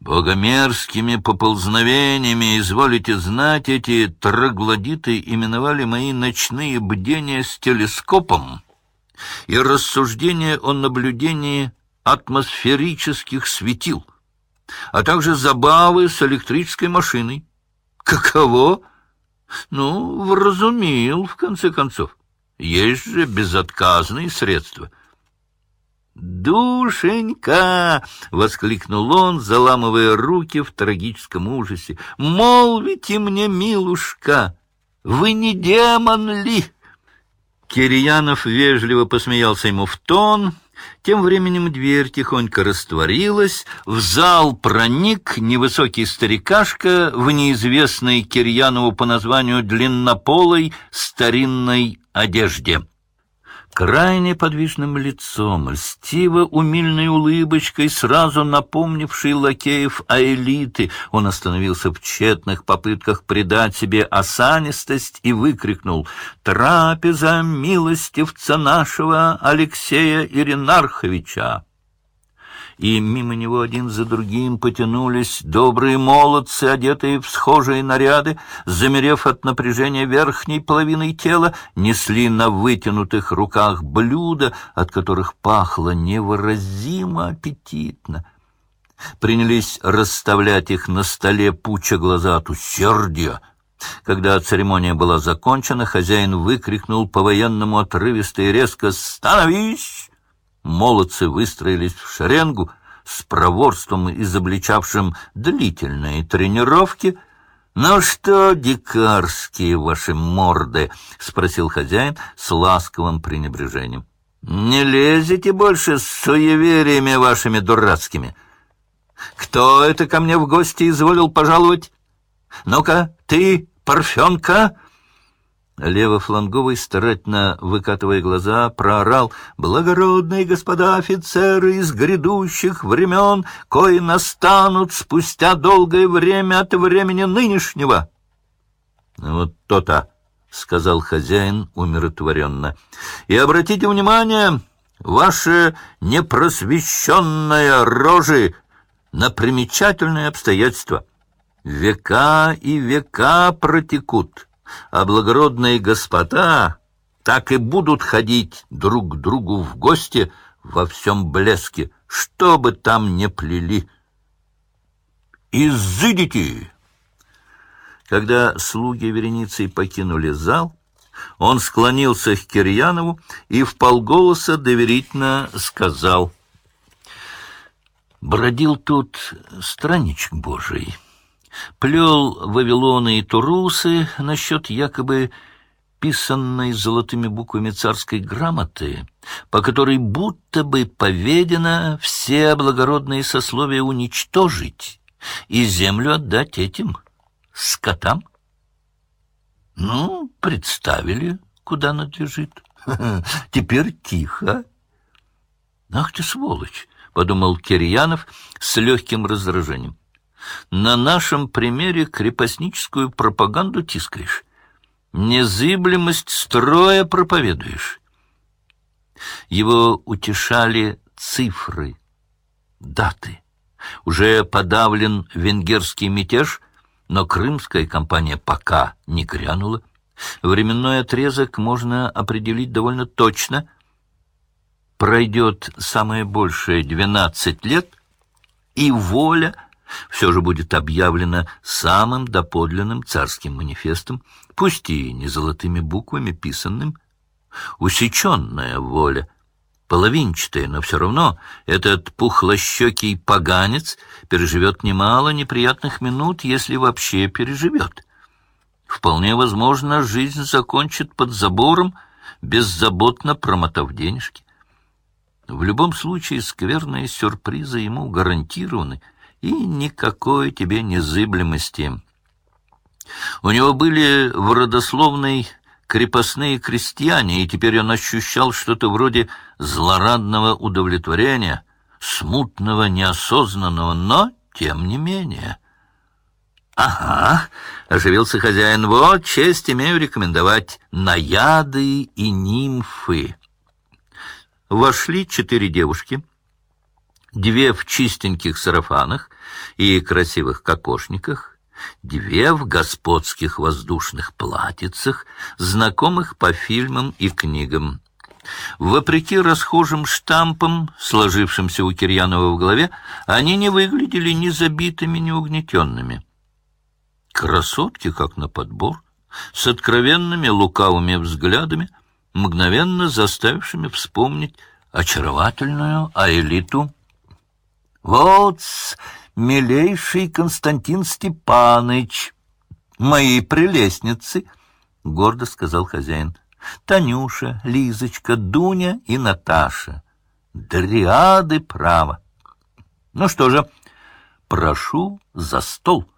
Богомерзкими поползновениями, изволите знать, эти троглодиты именовали мои ночные бдения с телескопом и рассуждения о наблюдении атмосферических светил, а также забавы с электрической машиной. Каково? Ну, вразумил, в конце концов. Есть же безотказные средства — «Душенька!» — воскликнул он, заламывая руки в трагическом ужасе. «Молвите мне, милушка, вы не демон ли?» Кирьянов вежливо посмеялся ему в тон. Тем временем дверь тихонько растворилась, в зал проник невысокий старикашка в неизвестной Кирьянову по названию длиннополой старинной одежде крайне подвижным лицом, льстиво умильной улыбочкой, сразу напомнивший лакеев о элиты, он остановился в тщетных попытках придать себе осанистость и выкрикнул «Трапеза милостивца нашего Алексея Иринарховича!» И мимо него один за другим потянулись добрые молодцы, одетые в схожие наряды, замерев от напряжения верхней половиной тела, несли на вытянутых руках блюда, от которых пахло невыразимо аппетитно. Принялись расставлять их на столе, пуча глаза от усердия. Когда церемония была закончена, хозяин выкрикнул по-военному отрывисто и резко «Становись!» Молодцы выстроились в шеренгу с проворством, изобличавшим длительные тренировки. «Ну что, дикарские ваши морды?» — спросил хозяин с ласковым пренебрежением. «Не лезете больше с суевериями вашими дурацкими? Кто это ко мне в гости изволил пожаловать? Ну-ка, ты, Парфенка!» Левофланговый, старательно выкатывая глаза, проорал «Благородные господа офицеры из грядущих времен, кои настанут спустя долгое время от времени нынешнего!» «Вот то-то!» — сказал хозяин умиротворенно. «И обратите внимание, ваши непросвещенные рожи на примечательные обстоятельства. Века и века протекут» а благородные господа так и будут ходить друг к другу в гости во всем блеске, что бы там не плели. «Изыдите!» Когда слуги вереницей покинули зал, он склонился к Кирьянову и в полголоса доверительно сказал. «Бродил тут странничек Божий» плел Вавилоны и Турусы насчет якобы писанной золотыми буквами царской грамоты, по которой будто бы поведено все благородные сословия уничтожить и землю отдать этим скотам. Ну, представили, куда надлежит. Теперь тихо. Ах ты сволочь! — подумал Кирьянов с легким раздражением на нашем примере крепостническую пропаганду тискаешь, незыблемость строя проповедуешь. Его утешали цифры, даты. Уже подавлен венгерский мятеж, но крымская кампания пока не грянула. Временной отрезок можно определить довольно точно. Пройдет самое большее двенадцать лет, и воля — все же будет объявлено самым доподлинным царским манифестом, пусть и не золотыми буквами писанным. Усеченная воля, половинчатая, но все равно этот пухлощекий поганец переживет немало неприятных минут, если вообще переживет. Вполне возможно, жизнь закончит под забором, беззаботно промотав денежки. В любом случае, скверные сюрпризы ему гарантированы — и никакой тебе незыблемости. У него были в родословной крепостные крестьяне, и теперь он ощущал что-то вроде злорадного удовлетворения, смутного, неосознанного, но тем не менее. «Ага», — оживился хозяин, — «вот честь имею рекомендовать наяды и нимфы». Вошли четыре девушки — две в чистеньких сарафанах и красивых кокошниках, две в господских воздушных платьицах, знакомых по фильмам и книгам. Вопреки расхожим штампам, сложившимся у Кирьянова в голове, они не выглядели ни забитыми, ни угнетенными. Красотки, как на подбор, с откровенными лукавыми взглядами, мгновенно заставившими вспомнить очаровательную Аэлиту. «Вот, милейший Константин Степаныч, моей прелестницы!» — гордо сказал хозяин. Танюша, Лизочка, Дуня и Наташа. Дриады права. Ну что же, прошу за стол.